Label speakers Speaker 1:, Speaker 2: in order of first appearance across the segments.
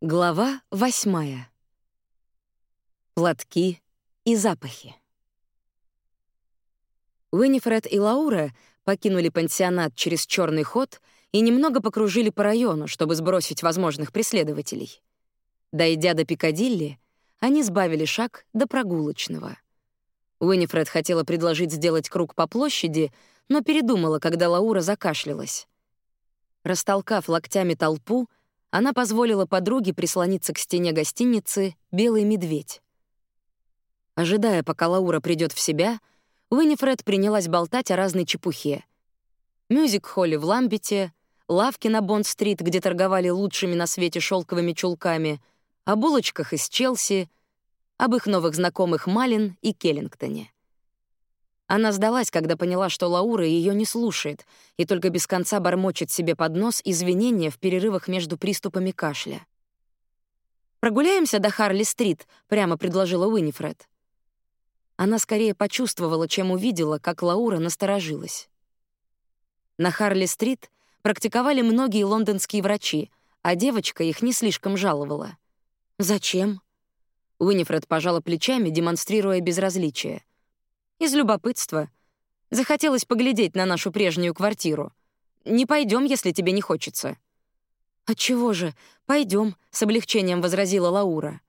Speaker 1: Глава восьмая. Платки и запахи. Уинифред и Лаура покинули пансионат через черный ход и немного покружили по району, чтобы сбросить возможных преследователей. Дойдя до Пикадилли, они сбавили шаг до прогулочного. Уинифред хотела предложить сделать круг по площади, но передумала, когда Лаура закашлялась. Растолкав локтями толпу, она позволила подруге прислониться к стене гостиницы «Белый медведь». Ожидая, пока Лаура придет в себя, Уинифред принялась болтать о разной чепухе. Мюзик-холле в Ламбете, лавки на Бонд-стрит, где торговали лучшими на свете шелковыми чулками, о булочках из Челси, об их новых знакомых Малин и Келлингтоне. Она сдалась, когда поняла, что Лаура ее не слушает и только без конца бормочет себе под нос извинения в перерывах между приступами кашля. «Прогуляемся до Харли-стрит», — прямо предложила Уинифред. Она скорее почувствовала, чем увидела, как Лаура насторожилась. На Харли-стрит практиковали многие лондонские врачи, а девочка их не слишком жаловала. «Зачем?» Уинифред пожала плечами, демонстрируя безразличие. Из любопытства. Захотелось поглядеть на нашу прежнюю квартиру. Не пойдем, если тебе не хочется. Отчего же? Пойдем, с облегчением возразила Лаура.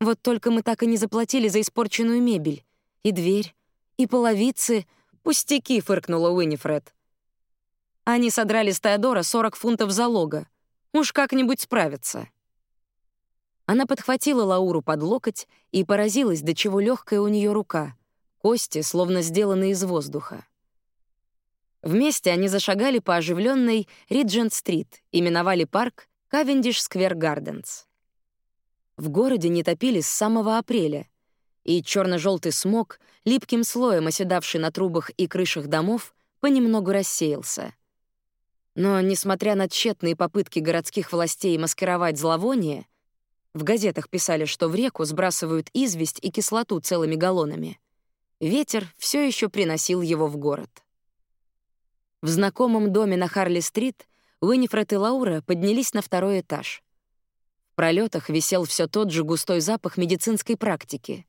Speaker 1: Вот только мы так и не заплатили за испорченную мебель. И дверь, и половицы. Пустяки, фыркнула Уинифред. Они содрали с Теодора 40 фунтов залога. Уж как-нибудь справятся. Она подхватила Лауру под локоть и поразилась, до чего легкая у нее рука — Кости словно сделаны из воздуха. Вместе они зашагали по оживленной Риджент-стрит и миновали парк Кавендиш-сквер Гарденс. В городе не топили с самого апреля, и черно желтый смог, липким слоем оседавший на трубах и крышах домов, понемногу рассеялся. Но, несмотря на тщетные попытки городских властей маскировать зловоние, в газетах писали, что в реку сбрасывают известь и кислоту целыми галлонами — Ветер все еще приносил его в город. В знакомом доме на Харли-стрит Уинифред и Лаура поднялись на второй этаж. В пролетах висел все тот же густой запах медицинской практики.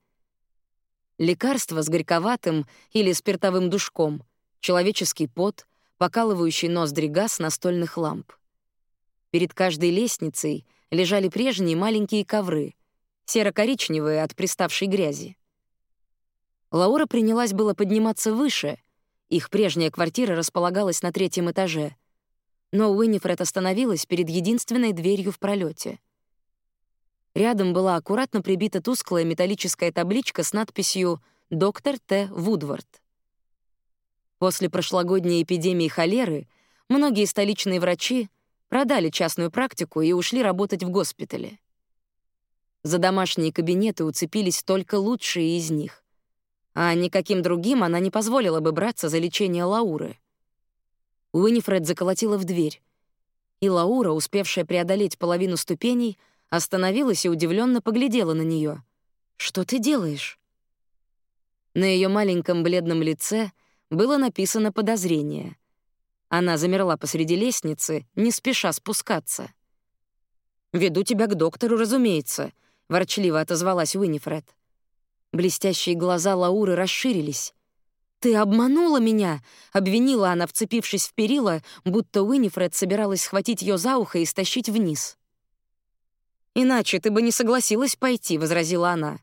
Speaker 1: Лекарства с горьковатым или спиртовым душком, человеческий пот, покалывающий ноздри газ настольных ламп. Перед каждой лестницей лежали прежние маленькие ковры, серо-коричневые от приставшей грязи. Лаура принялась было подниматься выше. Их прежняя квартира располагалась на третьем этаже. Но Уиннифред остановилась перед единственной дверью в пролете. Рядом была аккуратно прибита тусклая металлическая табличка с надписью «Доктор Т. Вудвард». После прошлогодней эпидемии холеры многие столичные врачи продали частную практику и ушли работать в госпитале. За домашние кабинеты уцепились только лучшие из них а никаким другим она не позволила бы браться за лечение Лауры. Уинифред заколотила в дверь, и Лаура, успевшая преодолеть половину ступеней, остановилась и удивленно поглядела на нее. «Что ты делаешь?» На ее маленьком бледном лице было написано подозрение. Она замерла посреди лестницы, не спеша спускаться. «Веду тебя к доктору, разумеется», — ворчливо отозвалась Уинифред. Блестящие глаза Лауры расширились. «Ты обманула меня!» — обвинила она, вцепившись в перила, будто Уинифред собиралась схватить ее за ухо и стащить вниз. «Иначе ты бы не согласилась пойти», — возразила она.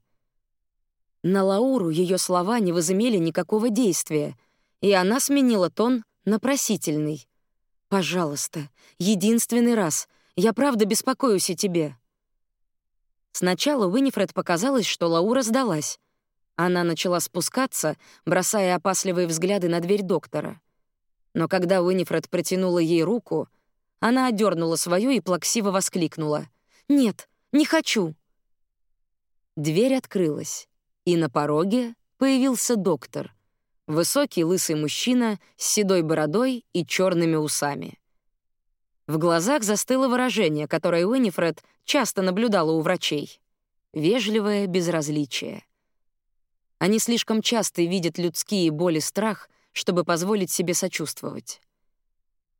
Speaker 1: На Лауру ее слова не возымели никакого действия, и она сменила тон на просительный. «Пожалуйста, единственный раз. Я правда беспокоюсь о тебе». Сначала Уинифред показалось, что Лаура сдалась. Она начала спускаться, бросая опасливые взгляды на дверь доктора. Но когда Уинифред протянула ей руку, она отдернула свою и плаксиво воскликнула. «Нет, не хочу!» Дверь открылась, и на пороге появился доктор. Высокий лысый мужчина с седой бородой и черными усами. В глазах застыло выражение, которое Уинифред часто наблюдала у врачей. Вежливое безразличие. Они слишком часто видят людские боли и страх, чтобы позволить себе сочувствовать.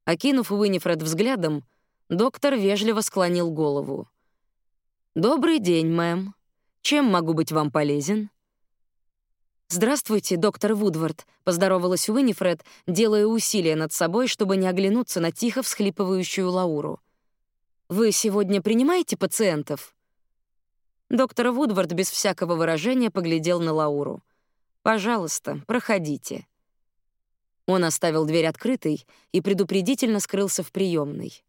Speaker 1: Окинув Уинифред взглядом, доктор вежливо склонил голову. «Добрый день, мэм. Чем могу быть вам полезен?» «Здравствуйте, доктор Вудвард», — поздоровалась Уинифред, делая усилия над собой, чтобы не оглянуться на тихо всхлипывающую Лауру. «Вы сегодня принимаете пациентов?» Доктор Вудвард без всякого выражения поглядел на Лауру. «Пожалуйста, проходите». Он оставил дверь открытой и предупредительно скрылся в приемной.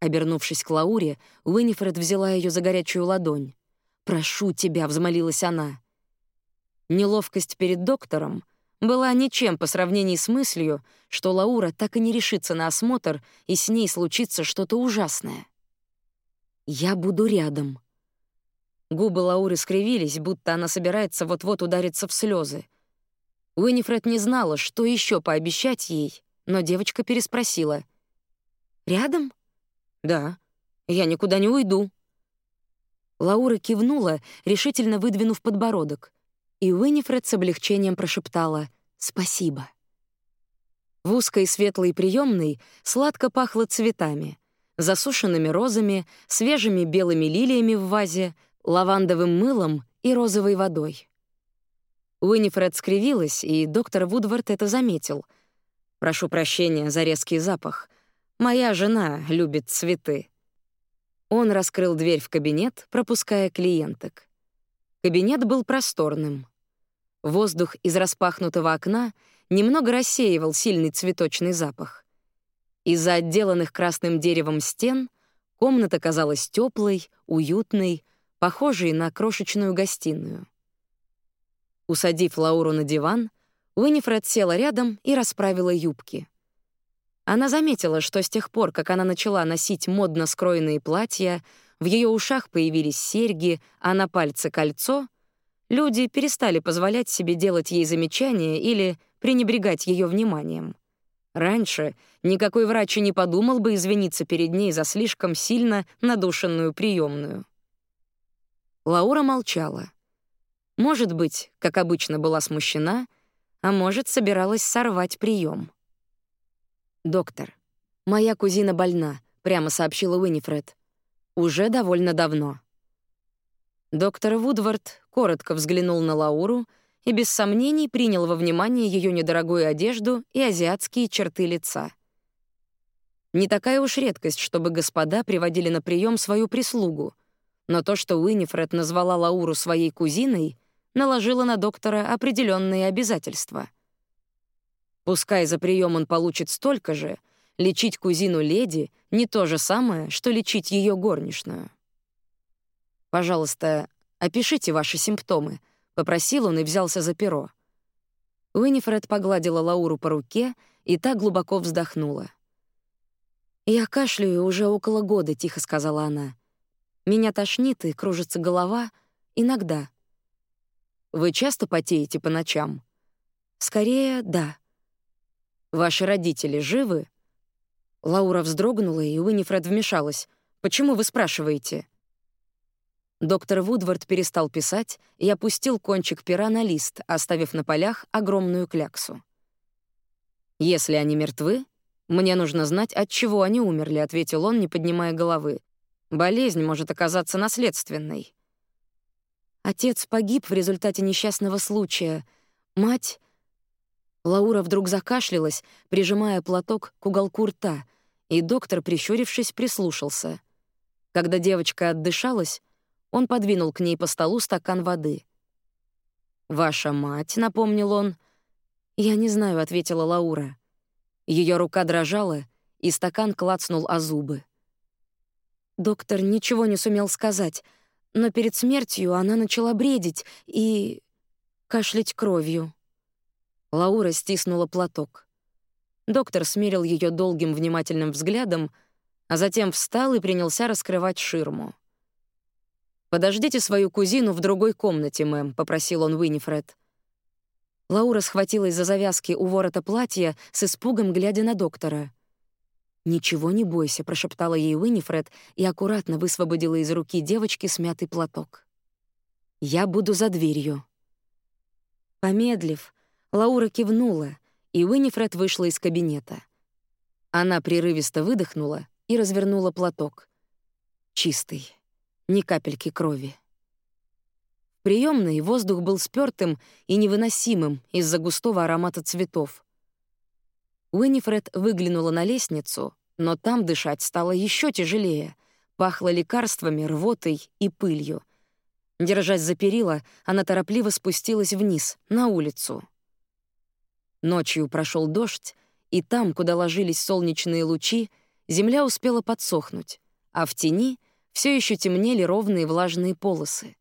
Speaker 1: Обернувшись к Лауре, Уинифред взяла ее за горячую ладонь. «Прошу тебя», — взмолилась она. Неловкость перед доктором была ничем по сравнению с мыслью, что Лаура так и не решится на осмотр, и с ней случится что-то ужасное. «Я буду рядом». Губы Лауры скривились, будто она собирается вот-вот удариться в слезы. Уинифред не знала, что еще пообещать ей, но девочка переспросила. «Рядом?» «Да, я никуда не уйду». Лаура кивнула, решительно выдвинув подбородок и Уинифред с облегчением прошептала «Спасибо». В узкой светлой приемной сладко пахло цветами, засушенными розами, свежими белыми лилиями в вазе, лавандовым мылом и розовой водой. Уинифред скривилась, и доктор Вудвард это заметил. «Прошу прощения за резкий запах. Моя жена любит цветы». Он раскрыл дверь в кабинет, пропуская клиенток. Кабинет был просторным. Воздух из распахнутого окна немного рассеивал сильный цветочный запах. Из-за отделанных красным деревом стен комната казалась теплой, уютной, похожей на крошечную гостиную. Усадив Лауру на диван, Уинифред села рядом и расправила юбки. Она заметила, что с тех пор, как она начала носить модно скроенные платья, в ее ушах появились серьги, а на пальце кольцо, Люди перестали позволять себе делать ей замечания или пренебрегать ее вниманием. Раньше никакой врач и не подумал бы извиниться перед ней за слишком сильно надушенную приемную. Лаура молчала. Может быть, как обычно, была смущена, а может, собиралась сорвать прием. «Доктор, моя кузина больна», — прямо сообщила Уинифред. «Уже довольно давно». Доктор Вудвард коротко взглянул на Лауру и без сомнений принял во внимание ее недорогую одежду и азиатские черты лица. Не такая уж редкость, чтобы господа приводили на прием свою прислугу, но то, что Уинифред назвала Лауру своей кузиной, наложило на доктора определенные обязательства. Пускай за прием он получит столько же, лечить кузину леди — не то же самое, что лечить ее горничную. «Пожалуйста, опишите ваши симптомы», — попросил он и взялся за перо. Уинифред погладила Лауру по руке, и та глубоко вздохнула. «Я кашляю уже около года», — тихо сказала она. «Меня тошнит и кружится голова. Иногда». «Вы часто потеете по ночам?» «Скорее, да». «Ваши родители живы?» Лаура вздрогнула, и Уинифред вмешалась. «Почему вы спрашиваете?» Доктор Вудвард перестал писать и опустил кончик пера на лист, оставив на полях огромную кляксу. «Если они мертвы, мне нужно знать, от чего они умерли», — ответил он, не поднимая головы. «Болезнь может оказаться наследственной». Отец погиб в результате несчастного случая. Мать... Лаура вдруг закашлялась, прижимая платок к уголку рта, и доктор, прищурившись, прислушался. Когда девочка отдышалась, он подвинул к ней по столу стакан воды. «Ваша мать», — напомнил он. «Я не знаю», — ответила Лаура. Ее рука дрожала, и стакан клацнул о зубы. Доктор ничего не сумел сказать, но перед смертью она начала бредить и кашлять кровью. Лаура стиснула платок. Доктор смерил ее долгим внимательным взглядом, а затем встал и принялся раскрывать ширму. «Подождите свою кузину в другой комнате, мэм», — попросил он Уинифред. Лаура схватилась за завязки у ворота платья с испугом, глядя на доктора. «Ничего не бойся», — прошептала ей Уинифред и аккуратно высвободила из руки девочки смятый платок. «Я буду за дверью». Помедлив, Лаура кивнула, и Уинифред вышла из кабинета. Она прерывисто выдохнула и развернула платок. Чистый. Ни капельки крови. В приемной воздух был спёртым и невыносимым из-за густого аромата цветов. Уинифред выглянула на лестницу, но там дышать стало еще тяжелее. Пахло лекарствами, рвотой и пылью. Держась за перила, она торопливо спустилась вниз, на улицу. Ночью прошел дождь, и там, куда ложились солнечные лучи, земля успела подсохнуть, а в тени все еще темнели ровные влажные полосы.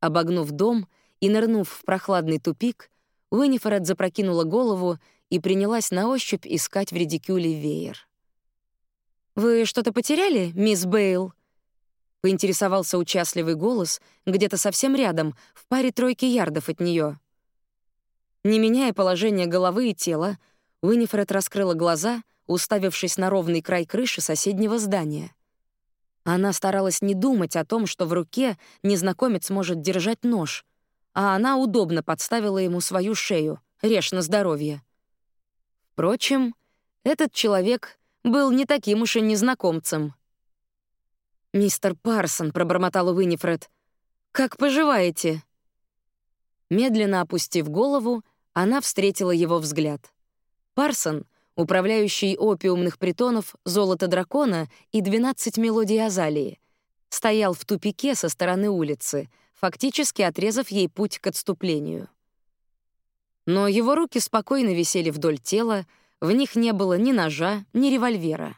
Speaker 1: Обогнув дом и нырнув в прохладный тупик, Уинифред запрокинула голову и принялась на ощупь искать в редикюле веер. «Вы что-то потеряли, мисс Бейл?» — поинтересовался участливый голос где-то совсем рядом, в паре тройки ярдов от нее. Не меняя положение головы и тела, Уинифред раскрыла глаза, уставившись на ровный край крыши соседнего здания. Она старалась не думать о том, что в руке незнакомец может держать нож, а она удобно подставила ему свою шею, режь на здоровье. Впрочем, этот человек был не таким уж и незнакомцем. «Мистер Парсон», — пробормотал Уинифред, — «как поживаете?» Медленно опустив голову, она встретила его взгляд. Парсон — управляющий опиумных притонов «Золото дракона» и «12 мелодий Азалии», стоял в тупике со стороны улицы, фактически отрезав ей путь к отступлению. Но его руки спокойно висели вдоль тела, в них не было ни ножа, ни револьвера.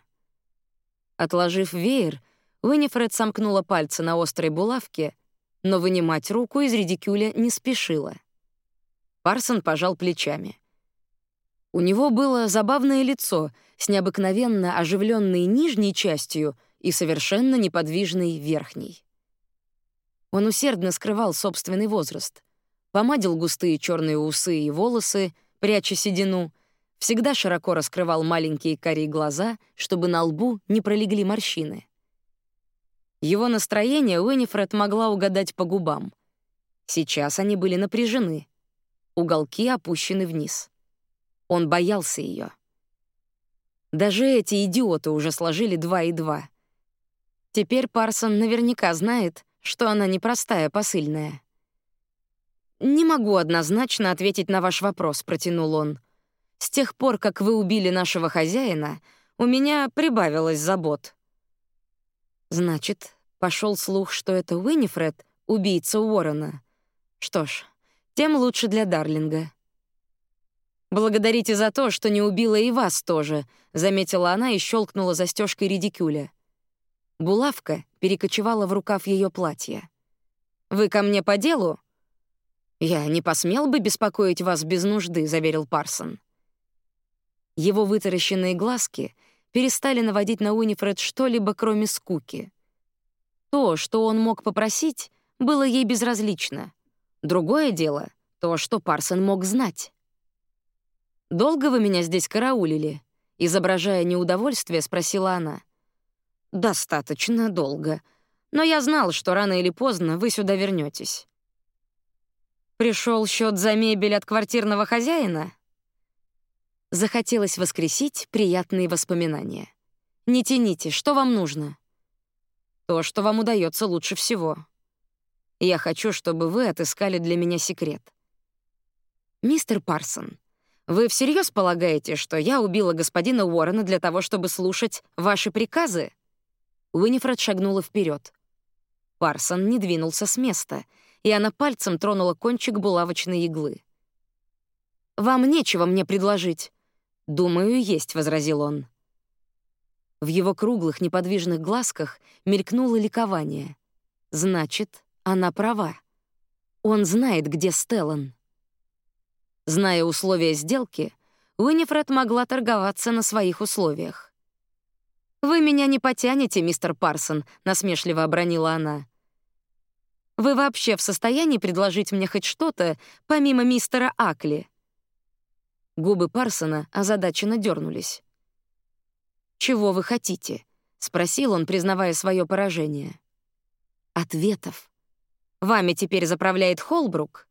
Speaker 1: Отложив веер, Уинифред сомкнула пальцы на острой булавке, но вынимать руку из редикюля не спешила. Парсон пожал плечами. У него было забавное лицо с необыкновенно оживленной нижней частью и совершенно неподвижной верхней. Он усердно скрывал собственный возраст, помадил густые черные усы и волосы, пряча седину, всегда широко раскрывал маленькие карие глаза, чтобы на лбу не пролегли морщины. Его настроение Уинифред могла угадать по губам. Сейчас они были напряжены, уголки опущены вниз. Он боялся ее. Даже эти идиоты уже сложили два и два. Теперь Парсон наверняка знает, что она непростая посыльная. «Не могу однозначно ответить на ваш вопрос», — протянул он. «С тех пор, как вы убили нашего хозяина, у меня прибавилось забот». Значит, пошел слух, что это Уинифред, убийца Уоррена. Что ж, тем лучше для Дарлинга. «Благодарите за то, что не убила и вас тоже», — заметила она и щелкнула застежкой редикюля. Булавка перекочевала в рукав ее платья. «Вы ко мне по делу?» «Я не посмел бы беспокоить вас без нужды», — заверил Парсон. Его вытаращенные глазки перестали наводить на Уинифред что-либо, кроме скуки. То, что он мог попросить, было ей безразлично. Другое дело — то, что Парсон мог знать. «Долго вы меня здесь караулили?» Изображая неудовольствие, спросила она. «Достаточно долго. Но я знал, что рано или поздно вы сюда вернетесь. Пришел счет за мебель от квартирного хозяина?» Захотелось воскресить приятные воспоминания. «Не тяните, что вам нужно?» «То, что вам удается лучше всего. Я хочу, чтобы вы отыскали для меня секрет». «Мистер Парсон, вы всерьез полагаете, что я убила господина Уоррена для того, чтобы слушать ваши приказы? Уинифред шагнула вперед. Парсон не двинулся с места, и она пальцем тронула кончик булавочной иглы. «Вам нечего мне предложить». «Думаю, есть», — возразил он. В его круглых неподвижных глазках мелькнуло ликование. «Значит, она права. Он знает, где Стеллан». Зная условия сделки, Уинифред могла торговаться на своих условиях. «Вы меня не потянете, мистер Парсон», — насмешливо обронила она. «Вы вообще в состоянии предложить мне хоть что-то, помимо мистера Акли?» Губы Парсона озадаченно дернулись. «Чего вы хотите?» — спросил он, признавая свое поражение. «Ответов. Вами теперь заправляет Холбрук?»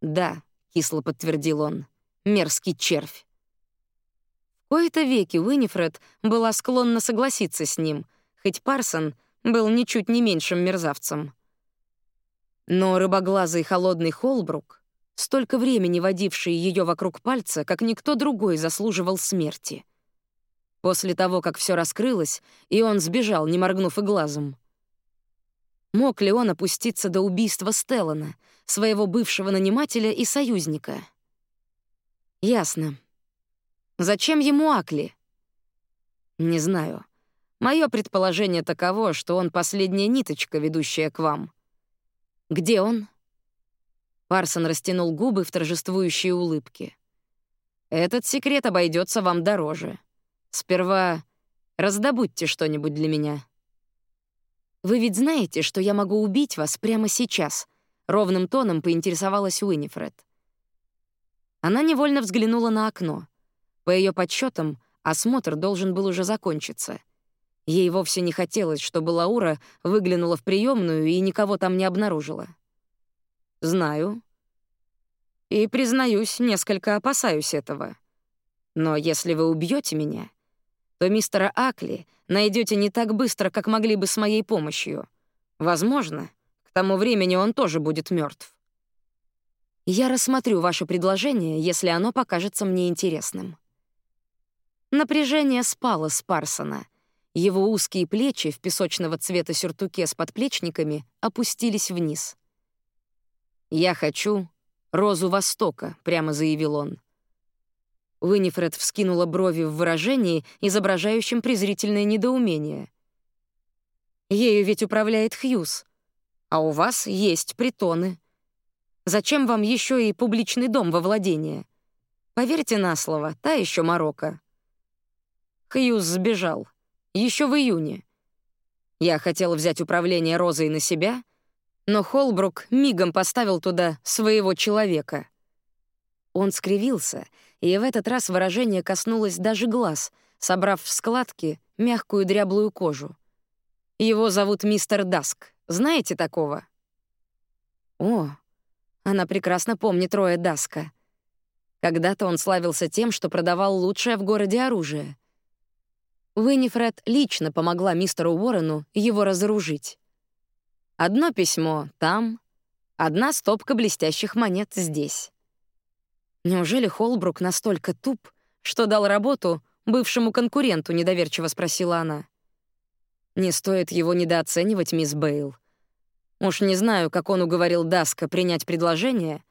Speaker 1: «Да», кисло подтвердил он. Мерзкий червь. В кои-то веки Уинифред была склонна согласиться с ним, хоть Парсон был ничуть не меньшим мерзавцем. Но рыбоглазый холодный Холбрук, столько времени водивший ее вокруг пальца, как никто другой заслуживал смерти. После того, как все раскрылось, и он сбежал, не моргнув и глазом. Мог ли он опуститься до убийства Стеллана, своего бывшего нанимателя и союзника? Ясно. Зачем ему Акли? Не знаю. Мое предположение таково, что он последняя ниточка, ведущая к вам. Где он? Парсон растянул губы в торжествующей улыбке. Этот секрет обойдется вам дороже. Сперва раздобудьте что-нибудь для меня. Вы ведь знаете, что я могу убить вас прямо сейчас, ровным тоном поинтересовалась Уинифред. Она невольно взглянула на окно. По ее подсчетам, осмотр должен был уже закончиться. Ей вовсе не хотелось, чтобы Лаура выглянула в приемную и никого там не обнаружила. «Знаю. И, признаюсь, несколько опасаюсь этого. Но если вы убьете меня, то мистера Акли найдете не так быстро, как могли бы с моей помощью. Возможно, тому времени он тоже будет мертв. Я рассмотрю ваше предложение, если оно покажется мне интересным. Напряжение спало с Парсона. Его узкие плечи в песочного цвета сюртуке с подплечниками опустились вниз. «Я хочу розу Востока», — прямо заявил он. Уинифред вскинула брови в выражении, изображающем презрительное недоумение. «Ею ведь управляет Хьюз, а у вас есть притоны. Зачем вам еще и публичный дом во владение? Поверьте на слово, та еще Марокко. Хьюз сбежал. Еще в июне. Я хотел взять управление Розой на себя, но Холбрук мигом поставил туда своего человека. Он скривился, и в этот раз выражение коснулось даже глаз, собрав в складки мягкую дряблую кожу. Его зовут мистер Даск. Знаете такого? О, она прекрасно помнит Роя Даска. Когда-то он славился тем, что продавал лучшее в городе оружие — Виннифред лично помогла мистеру Уоррену его разоружить. Одно письмо там, одна стопка блестящих монет здесь. Неужели Холбрук настолько туп, что дал работу бывшему конкуренту, недоверчиво спросила она. Не стоит его недооценивать, мисс Бейл. Уж не знаю, как он уговорил Даска принять предложение,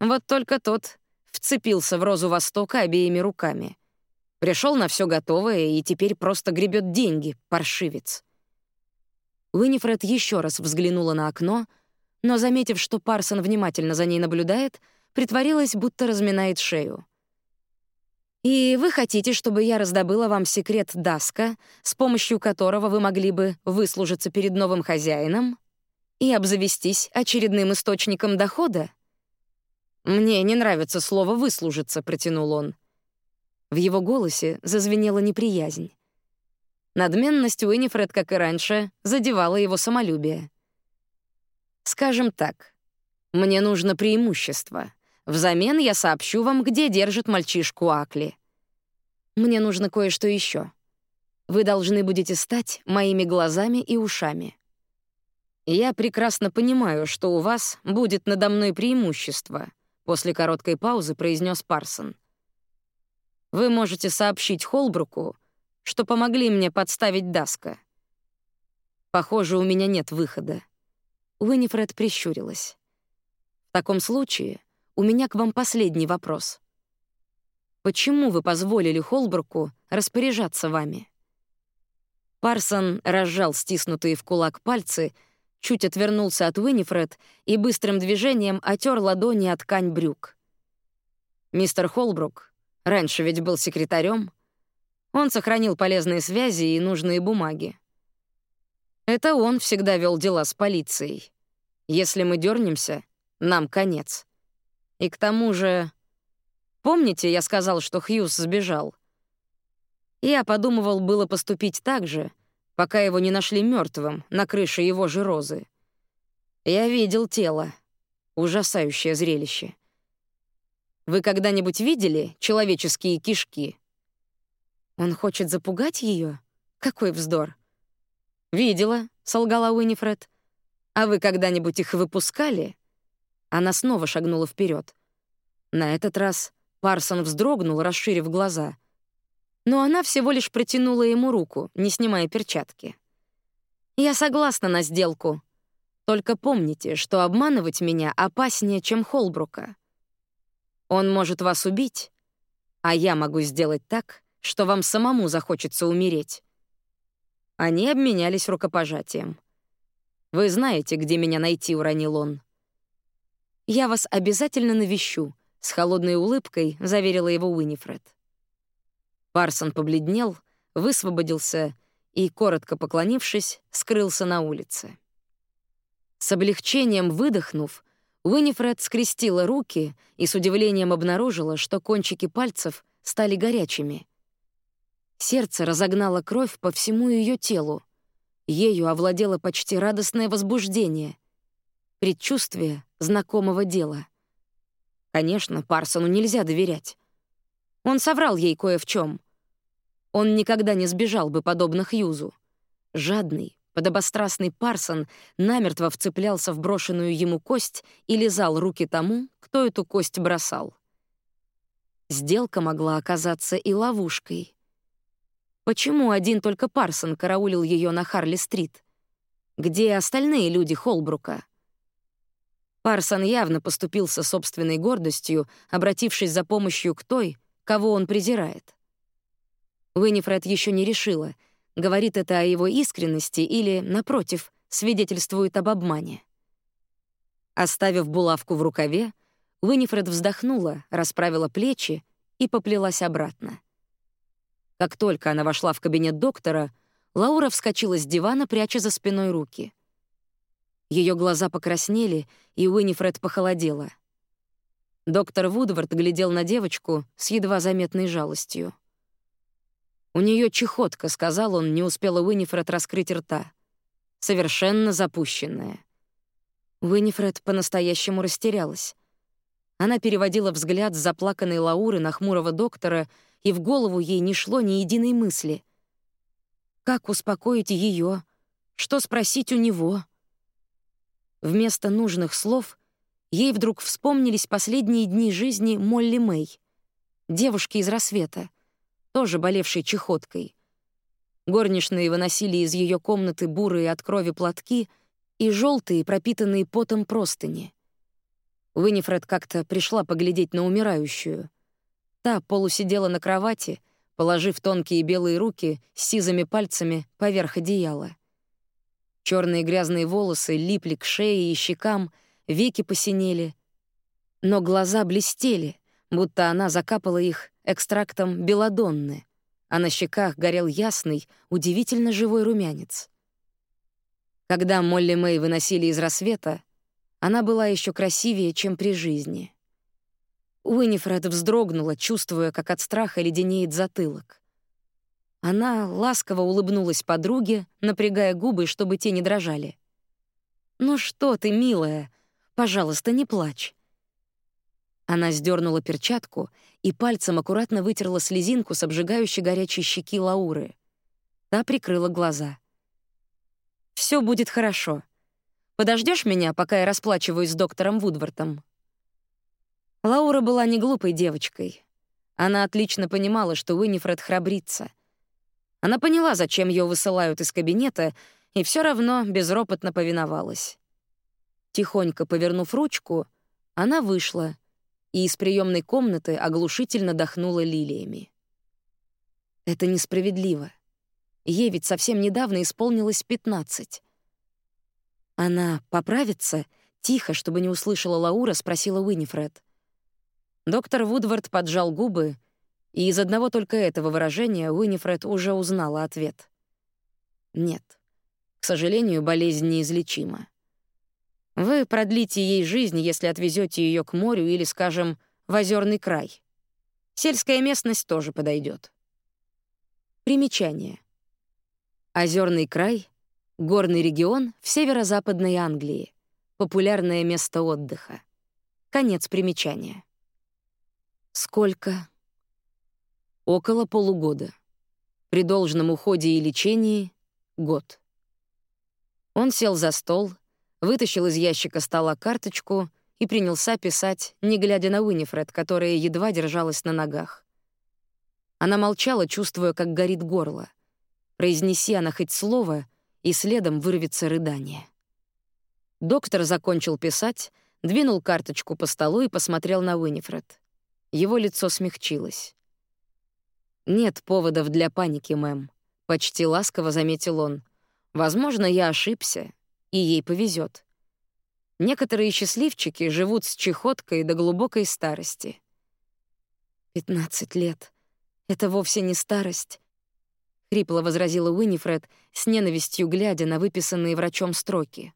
Speaker 1: вот только тот вцепился в розу Востока обеими руками — Пришел на все готовое и теперь просто гребет деньги, паршивец. Уинифред еще раз взглянула на окно, но, заметив, что Парсон внимательно за ней наблюдает, притворилась, будто разминает шею. «И вы хотите, чтобы я раздобыла вам секрет Даска, с помощью которого вы могли бы выслужиться перед новым хозяином и обзавестись очередным источником дохода?» «Мне не нравится слово «выслужиться», — протянул он. В его голосе зазвенела неприязнь. Надменность Уинифред, как и раньше, задевала его самолюбие. «Скажем так, мне нужно преимущество. Взамен я сообщу вам, где держит мальчишку Акли. Мне нужно кое-что еще. Вы должны будете стать моими глазами и ушами. Я прекрасно понимаю, что у вас будет надо мной преимущество», после короткой паузы произнес Парсон — вы можете сообщить Холбруку, что помогли мне подставить Даска. Похоже, у меня нет выхода. Уинифред прищурилась. В таком случае у меня к вам последний вопрос. Почему вы позволили Холбруку распоряжаться вами? Парсон разжал стиснутые в кулак пальцы, чуть отвернулся от Уинифред и быстрым движением отер ладони от ткань брюк. Мистер Холбрук Раньше ведь был секретарем. Он сохранил полезные связи и нужные бумаги. Это он всегда вел дела с полицией. Если мы дернемся, нам конец. И к тому же... Помните, я сказал, что Хьюз сбежал? Я подумывал было поступить так же, пока его не нашли мертвым на крыше его же розы. Я видел тело. Ужасающее зрелище. Вы когда-нибудь видели человеческие кишки? Он хочет запугать ее? Какой вздор. Видела, солгала Уинифред. «А вы когда-нибудь их выпускали?» Она снова шагнула вперед. На этот раз Парсон вздрогнул, расширив глаза. Но она всего лишь протянула ему руку, не снимая перчатки. «Я согласна на сделку. Только помните, что обманывать меня опаснее, чем Холбрука. Он может вас убить, а я могу сделать так, что вам самому захочется умереть». Они обменялись рукопожатием. «Вы знаете, где меня найти», — уронил он. «Я вас обязательно навещу», — с холодной улыбкой заверила его Уинифред. Парсон побледнел, высвободился и, коротко поклонившись, скрылся на улице. С облегчением выдохнув, Уинифред скрестила руки и с удивлением обнаружила, что кончики пальцев стали горячими. Сердце разогнало кровь по всему ее телу. Ею овладело почти радостное возбуждение, предчувствие знакомого дела. Конечно, Парсону нельзя доверять. Он соврал ей кое в чем. Он никогда не сбежал бы, подобно Хьюзу. Жадный, подобострастный Парсон намертво вцеплялся в брошенную ему кость и лизал руки тому, кто эту кость бросал. Сделка могла оказаться и ловушкой. Почему один только Парсон караулил ее на Харли-стрит? Где остальные люди Холбрука? Парсон явно поступился собственной гордостью, обратившись за помощью к той, кого он презирает. Уинифред еще не решила, говорит это о его искренности или, напротив, свидетельствует об обмане. Оставив булавку в рукаве, Уинифред вздохнула, расправила плечи и поплелась обратно. Как только она вошла в кабинет доктора, Лаура вскочила с дивана, пряча за спиной руки. Ее глаза покраснели, и Уинифред похолодела. Доктор Вудвард глядел на девочку с едва заметной жалостью. «У нее чехотка», — сказал он, не успела Уинифред раскрыть рта. «Совершенно запущенная». Уинифред по-настоящему растерялась. Она переводила взгляд с заплаканной Лауры на хмурого доктора — и в голову ей не шло ни единой мысли. Как успокоить ее? Что спросить у него? Вместо нужных слов ей вдруг вспомнились последние дни жизни Молли Мэй, девушки из рассвета, тоже болевшей чехоткой. Горничные выносили из ее комнаты бурые от крови платки и желтые, пропитанные потом простыни. Винифред как-то пришла поглядеть на умирающую — Та полусидела на кровати, положив тонкие белые руки с сизыми пальцами поверх одеяла. Черные грязные волосы липли к шее и щекам, веки посинели. Но глаза блестели, будто она закапала их экстрактом белодонны, а на щеках горел ясный, удивительно живой румянец. Когда Молли Мэй выносили из рассвета, она была еще красивее, чем при жизни — Уинифред вздрогнула, чувствуя, как от страха леденеет затылок. Она ласково улыбнулась подруге, напрягая губы, чтобы те не дрожали. «Ну что ты, милая? Пожалуйста, не плачь». Она сдернула перчатку и пальцем аккуратно вытерла слезинку с обжигающей горячей щеки Лауры. Та прикрыла глаза. Все будет хорошо. Подождешь меня, пока я расплачиваюсь с доктором Вудвартом?» Лаура была не глупой девочкой. Она отлично понимала, что Уинифред храбрится. Она поняла, зачем ее высылают из кабинета, и все равно безропотно повиновалась. Тихонько повернув ручку, она вышла и из приемной комнаты оглушительно дохнула лилиями. Это несправедливо. Ей ведь совсем недавно исполнилось пятнадцать. Она поправится? Тихо, чтобы не услышала Лаура, спросила Уинифред. Доктор Вудвард поджал губы, и из одного только этого выражения Уинифред уже узнала ответ. Нет. К сожалению, болезнь неизлечима. Вы продлите ей жизнь, если отвезете ее к морю или, скажем, в озерный край. Сельская местность тоже подойдет. Примечание. Озерный край — горный регион в северо-западной Англии, популярное место отдыха. Конец примечания. Сколько? Около полугода. При должном уходе и лечении — год. Он сел за стол, вытащил из ящика стола карточку и принялся писать, не глядя на Уинифред, которая едва держалась на ногах. Она молчала, чувствуя, как горит горло. Произнеси она хоть слово, и следом вырвется рыдание. Доктор закончил писать, двинул карточку по столу и посмотрел на Уинифред. Его лицо смягчилось. «Нет поводов для паники, мэм», — почти ласково заметил он. «Возможно, я ошибся, и ей повезет. Некоторые счастливчики живут с чехоткой до глубокой старости. «Пятнадцать лет. Это вовсе не старость», — хрипло возразила Уинифред, с ненавистью глядя на выписанные врачом строки.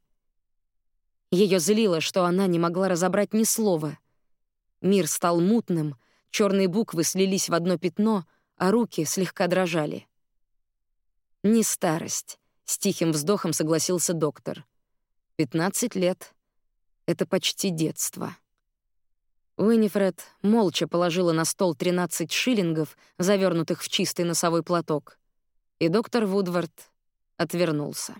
Speaker 1: Ее злило, что она не могла разобрать ни слова. Мир стал мутным, черные буквы слились в одно пятно, а руки слегка дрожали. «Не старость», — с тихим вздохом согласился доктор. «Пятнадцать лет. Это почти детство». Уинифред молча положила на стол 13 шиллингов, завернутых в чистый носовой платок, и доктор Вудвард отвернулся.